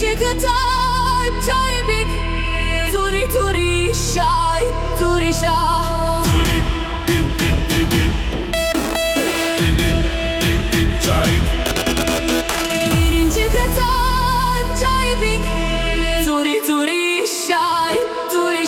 Gece kadar çaybik Turi turi şay Turi şay Birinci kadar çaybik Turi turi şay Turi.